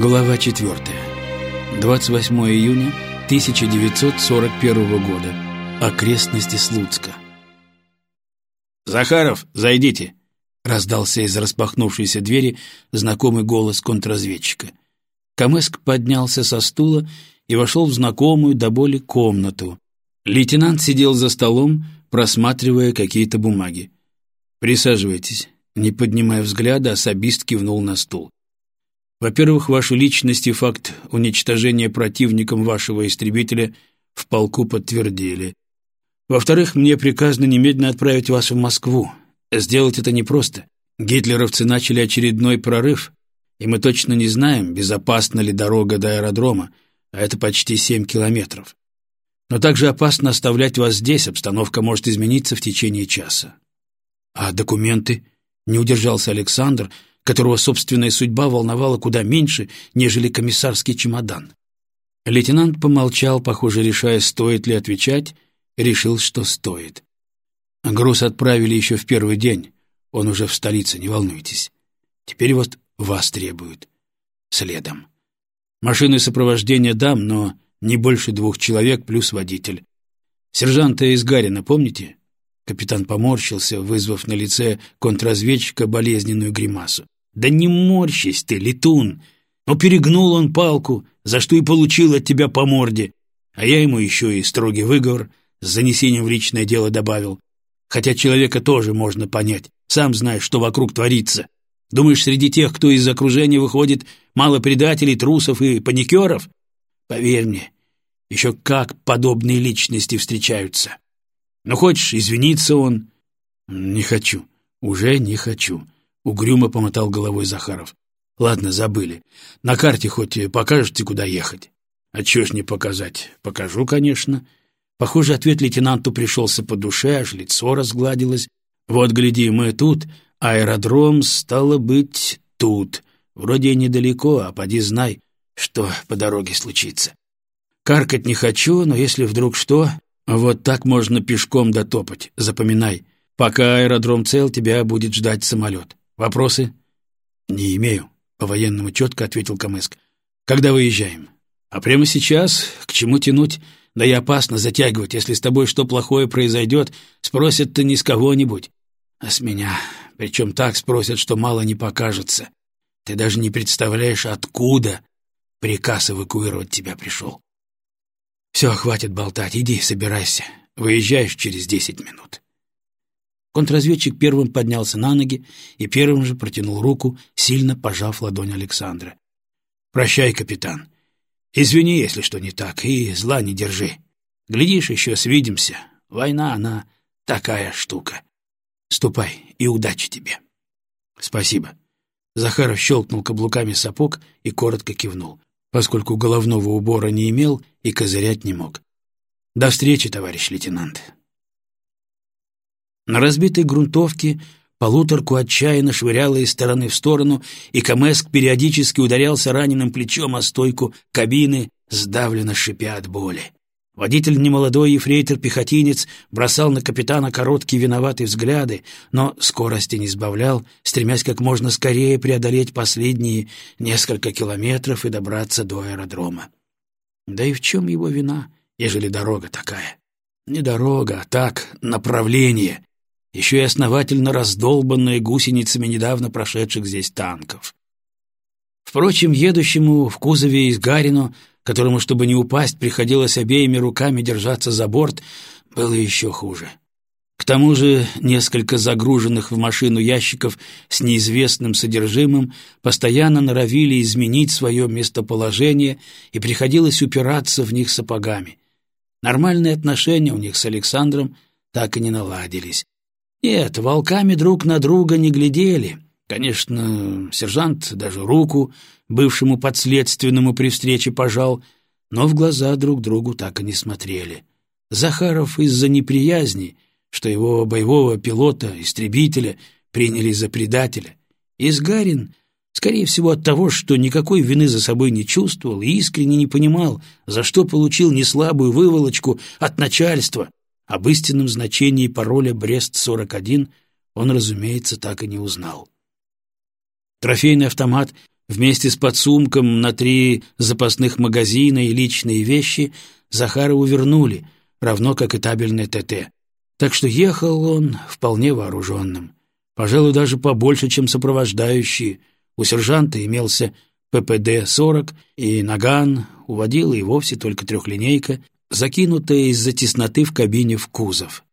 Глава 4. 28 июня 1941 года. Окрестности Слуцка. «Захаров, зайдите!» — раздался из распахнувшейся двери знакомый голос контрразведчика. Камеск поднялся со стула и вошел в знакомую до боли комнату. Лейтенант сидел за столом, просматривая какие-то бумаги. «Присаживайтесь». Не поднимая взгляда, особист кивнул на стул. Во-первых, вашу личность и факт уничтожения противником вашего истребителя в полку подтвердили. Во-вторых, мне приказано немедленно отправить вас в Москву. Сделать это непросто. Гитлеровцы начали очередной прорыв, и мы точно не знаем, безопасна ли дорога до аэродрома, а это почти семь километров. Но также опасно оставлять вас здесь, обстановка может измениться в течение часа. А документы? Не удержался Александр, которого собственная судьба волновала куда меньше, нежели комиссарский чемодан. Лейтенант помолчал, похоже, решая, стоит ли отвечать, решил, что стоит. Груз отправили еще в первый день. Он уже в столице, не волнуйтесь. Теперь вот вас требуют. Следом. Машины сопровождения дам, но не больше двух человек плюс водитель. Сержанта из Гарина, помните? Капитан поморщился, вызвав на лице контрразведчика болезненную гримасу. «Да не морщись ты, летун! Но перегнул он палку, за что и получил от тебя по морде. А я ему еще и строгий выговор с занесением в личное дело добавил. Хотя человека тоже можно понять, сам знаешь, что вокруг творится. Думаешь, среди тех, кто из окружения выходит, мало предателей, трусов и паникеров? Поверь мне, еще как подобные личности встречаются. Ну, хочешь, извиниться он? Не хочу, уже не хочу. Угрюмо помотал головой Захаров. Ладно, забыли. На карте хоть покажете, куда ехать? А чё ж не показать? Покажу, конечно. Похоже, ответ лейтенанту пришелся по душе, аж лицо разгладилось. Вот, гляди, мы тут, аэродром, стало быть, тут. Вроде недалеко, а поди знай, что по дороге случится. Каркать не хочу, но если вдруг что, вот так можно пешком дотопать, запоминай. Пока аэродром цел, тебя будет ждать самолет. Вопросы? Не имею, по-военному четко ответил Камыск. Когда выезжаем? А прямо сейчас? К чему тянуть? Да и опасно затягивать, если с тобой что плохое произойдет, спросят-то не с кого-нибудь, а с меня. Причем так спросят, что мало не покажется. Ты даже не представляешь, откуда приказ эвакуировать тебя пришел. Все, хватит болтать, иди, собирайся. Выезжаешь через десять минут. Контрразведчик первым поднялся на ноги и первым же протянул руку, сильно пожав ладонь Александра. «Прощай, капитан. Извини, если что не так, и зла не держи. Глядишь, еще свидимся. Война, она такая штука. Ступай, и удачи тебе». «Спасибо». Захаров щелкнул каблуками сапог и коротко кивнул, поскольку головного убора не имел и козырять не мог. «До встречи, товарищ лейтенант». На разбитой грунтовке полуторку отчаянно швыряло из стороны в сторону, и Камеск периодически ударялся раненым плечом о стойку кабины, сдавленно шипя от боли. Водитель, немолодой ефрейтор-пехотинец, бросал на капитана короткие виноватые взгляды, но скорости не сбавлял, стремясь как можно скорее преодолеть последние несколько километров и добраться до аэродрома. Да и в чем его вина, ежели дорога такая? Не дорога, а так, направление, еще и основательно раздолбанные гусеницами недавно прошедших здесь танков. Впрочем, едущему в кузове из Гарину, которому, чтобы не упасть, приходилось обеими руками держаться за борт, было еще хуже. К тому же несколько загруженных в машину ящиков с неизвестным содержимым постоянно норовили изменить свое местоположение, и приходилось упираться в них сапогами. Нормальные отношения у них с Александром так и не наладились, нет, волками друг на друга не глядели. Конечно, сержант даже руку бывшему подследственному при встрече пожал, но в глаза друг другу так и не смотрели. Захаров из-за неприязни, что его боевого пилота-истребителя приняли за предателя. Изгарин, скорее всего, от того, что никакой вины за собой не чувствовал и искренне не понимал, за что получил неслабую выволочку от начальства, об истинном значении пароля «Брест-41» он, разумеется, так и не узнал. Трофейный автомат Вместе с подсумком на три запасных магазина и личные вещи Захарову вернули, равно как и табельное ТТ. Так что ехал он вполне вооруженным. Пожалуй, даже побольше, чем сопровождающие. У сержанта имелся ППД-40 и наган, уводила и вовсе только трехлинейка, закинутая из-за тесноты в кабине в кузов.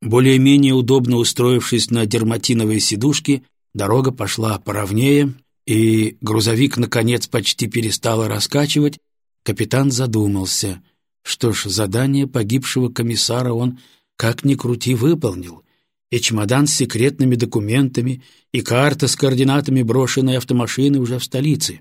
Более-менее удобно устроившись на дерматиновой сидушке, дорога пошла поровнее, и грузовик, наконец, почти перестал раскачивать, капитан задумался. Что ж, задание погибшего комиссара он, как ни крути, выполнил. И чемодан с секретными документами, и карта с координатами брошенной автомашины уже в столице.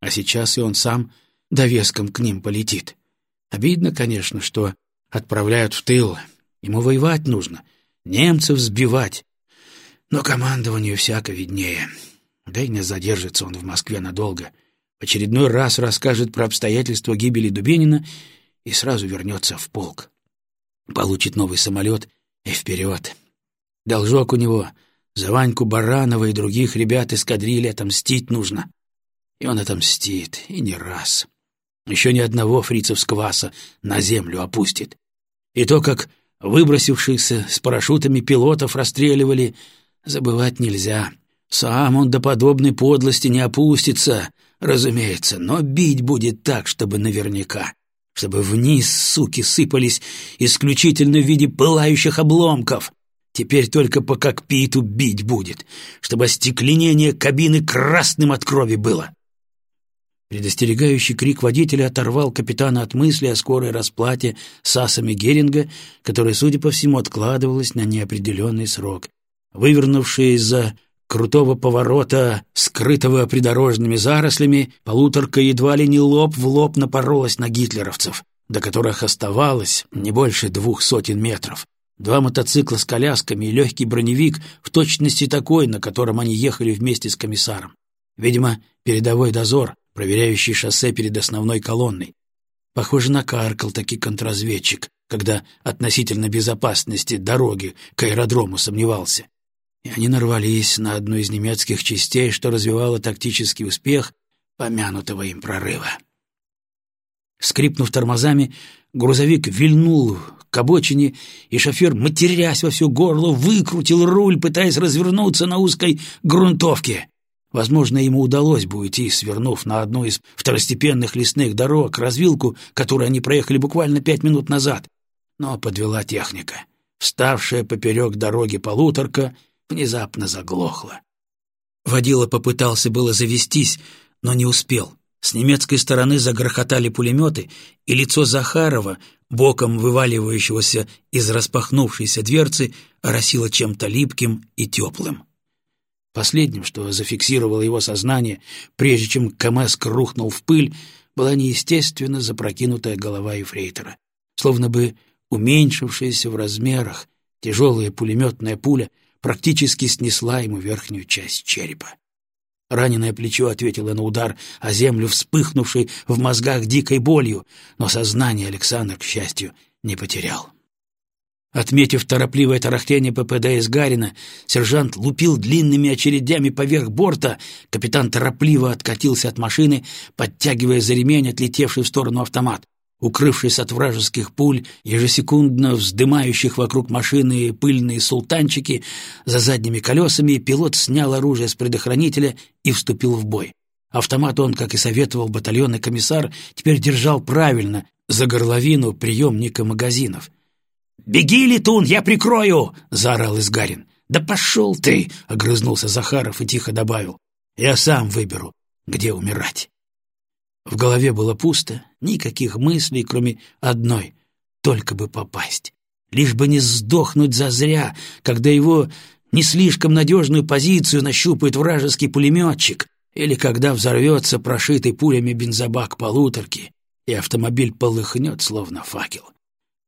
А сейчас и он сам довеском к ним полетит. Обидно, конечно, что отправляют в тыл. Ему воевать нужно, немцев сбивать. Но командованию всяко виднее. Да и не задержится он в Москве надолго. В очередной раз расскажет про обстоятельства гибели Дубенина и сразу вернется в полк. Получит новый самолет и вперед. Должок у него. За Ваньку Баранова и других ребят эскадрильи отомстить нужно. И он отомстит, и не раз. Еще ни одного фрицевского аса на землю опустит. И то, как выбросившихся с парашютами пилотов расстреливали, забывать нельзя. Сам он до подобной подлости не опустится, разумеется, но бить будет так, чтобы наверняка, чтобы вниз, суки, сыпались исключительно в виде пылающих обломков. Теперь только по кокпиту бить будет, чтобы остекленение кабины красным от крови было. Предостерегающий крик водителя оторвал капитана от мысли о скорой расплате с асами Геринга, которая, судя по всему, откладывалась на неопределенный срок. Вывернувшая из-за крутого поворота, скрытого придорожными зарослями, полуторка едва ли не лоб в лоб напоролась на гитлеровцев, до которых оставалось не больше двух сотен метров. Два мотоцикла с колясками и легкий броневик, в точности такой, на котором они ехали вместе с комиссаром. Видимо, передовой дозор, проверяющий шоссе перед основной колонной. Похоже, накаркал таки контрразведчик, когда относительно безопасности дороги к аэродрому сомневался и они нарвались на одну из немецких частей, что развивало тактический успех помянутого им прорыва. Скрипнув тормозами, грузовик вильнул к обочине, и шофер, матерясь во все горло, выкрутил руль, пытаясь развернуться на узкой грунтовке. Возможно, ему удалось бы уйти, свернув на одну из второстепенных лесных дорог, развилку, которую они проехали буквально пять минут назад. Но подвела техника. Вставшая поперек дороги полуторка — внезапно заглохло. Водила попытался было завестись, но не успел. С немецкой стороны загрохотали пулеметы, и лицо Захарова, боком вываливающегося из распахнувшейся дверцы, оросило чем-то липким и теплым. Последним, что зафиксировало его сознание, прежде чем КМС рухнул в пыль, была неестественно запрокинутая голова Ефрейтора. Словно бы уменьшившаяся в размерах тяжелая пулеметная пуля практически снесла ему верхнюю часть черепа. Раненое плечо ответило на удар, а землю вспыхнувшей в мозгах дикой болью, но сознание Александр, к счастью, не потерял. Отметив торопливое тарахтение ППД из Гарина, сержант лупил длинными очередями поверх борта, капитан торопливо откатился от машины, подтягивая за ремень отлетевший в сторону автомат. Укрывшись от вражеских пуль, ежесекундно вздымающих вокруг машины пыльные султанчики, за задними колесами пилот снял оружие с предохранителя и вступил в бой. Автомат он, как и советовал батальонный комиссар, теперь держал правильно, за горловину приемника магазинов. «Беги, летун, я прикрою!» — заорал Изгарин. «Да пошел ты!» — огрызнулся Захаров и тихо добавил. «Я сам выберу, где умирать». В голове было пусто, никаких мыслей, кроме одной — только бы попасть. Лишь бы не сдохнуть зазря, когда его не слишком надежную позицию нащупает вражеский пулеметчик, или когда взорвется прошитый пулями бензобак полуторки, и автомобиль полыхнет, словно факел.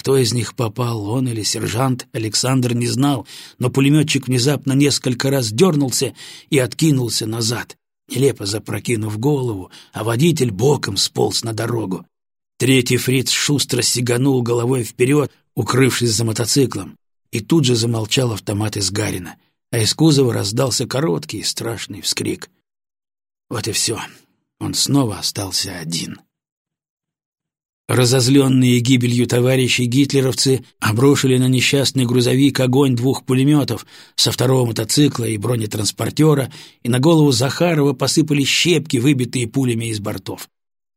Кто из них попал, он или сержант, Александр не знал, но пулеметчик внезапно несколько раз дернулся и откинулся назад нелепо запрокинув голову, а водитель боком сполз на дорогу. Третий фриц шустро сиганул головой вперед, укрывшись за мотоциклом, и тут же замолчал автомат из Гарина, а из кузова раздался короткий страшный вскрик. Вот и все. Он снова остался один. Разозленные гибелью товарищей гитлеровцы обрушили на несчастный грузовик огонь двух пулеметов со второго мотоцикла и бронетранспортера, и на голову Захарова посыпали щепки, выбитые пулями из бортов.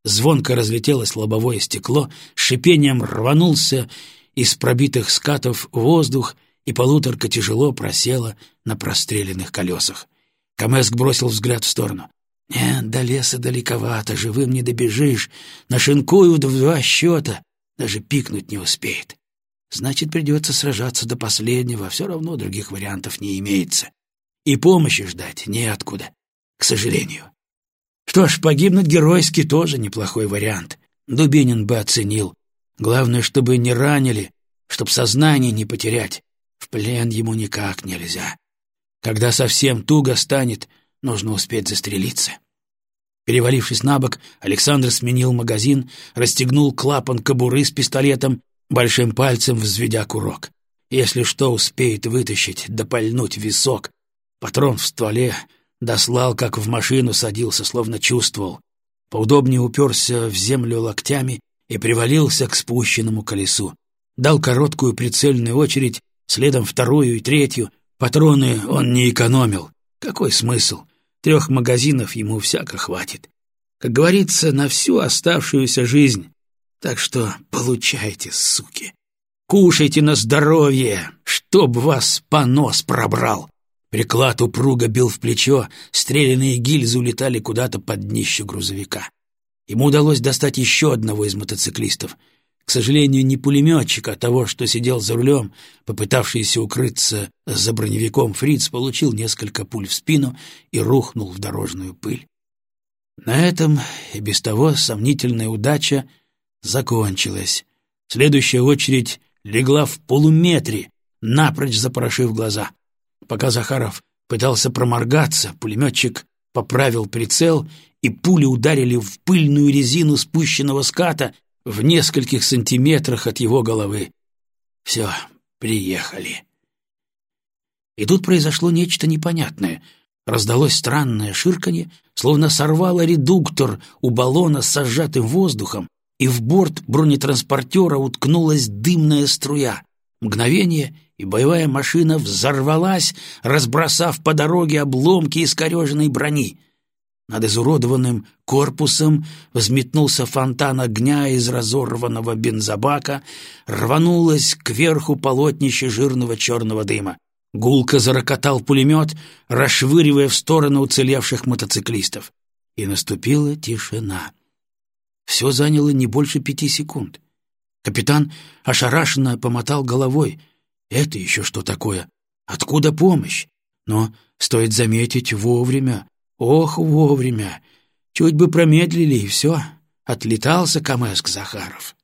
Звонко разлетелось лобовое стекло, шипением рванулся из пробитых скатов воздух, и полуторка тяжело просела на простреленных колесах. Камеск бросил взгляд в сторону. «Нет, до леса далековато, живым не добежишь. Нашинкуют в два счета, даже пикнуть не успеет. Значит, придется сражаться до последнего, все равно других вариантов не имеется. И помощи ждать неоткуда, к сожалению. Что ж, погибнуть геройски тоже неплохой вариант. Дубинин бы оценил. Главное, чтобы не ранили, чтоб сознание не потерять. В плен ему никак нельзя. Когда совсем туго станет, нужно успеть застрелиться. Перевалившись на бок, Александр сменил магазин, расстегнул клапан кобуры с пистолетом, большим пальцем взведя курок. Если что, успеет вытащить, допальнуть висок. Патрон в стволе дослал, как в машину садился, словно чувствовал. Поудобнее уперся в землю локтями и привалился к спущенному колесу. Дал короткую прицельную очередь, следом вторую и третью. Патроны он не экономил. Какой смысл? Трех магазинов ему всяко хватит. Как говорится, на всю оставшуюся жизнь. Так что получайте, суки. Кушайте на здоровье, чтоб вас понос пробрал. Приклад упруго бил в плечо, стрелянные гильзы улетали куда-то под днище грузовика. Ему удалось достать еще одного из мотоциклистов — к сожалению, не пулеметчика, а того, что сидел за рулем, попытавшийся укрыться за броневиком фриц, получил несколько пуль в спину и рухнул в дорожную пыль. На этом и без того сомнительная удача закончилась. Следующая очередь легла в полуметре, напрочь запорошив глаза. Пока Захаров пытался проморгаться, пулеметчик поправил прицел, и пули ударили в пыльную резину спущенного ската, в нескольких сантиметрах от его головы. Все, приехали. И тут произошло нечто непонятное. Раздалось странное ширканье, словно сорвало редуктор у баллона с сжатым воздухом, и в борт бронетранспортера уткнулась дымная струя. Мгновение, и боевая машина взорвалась, разбросав по дороге обломки искореженной брони — над изуродованным корпусом взметнулся фонтан огня из разорванного бензобака, рванулось кверху полотнище жирного черного дыма. Гулко зарокотал пулемет, расшвыривая в сторону уцелевших мотоциклистов. И наступила тишина. Все заняло не больше пяти секунд. Капитан ошарашенно помотал головой. «Это еще что такое? Откуда помощь?» Но, стоит заметить, вовремя. Ох, вовремя! Чуть бы промедлили, и все. Отлетался Камеск Захаров.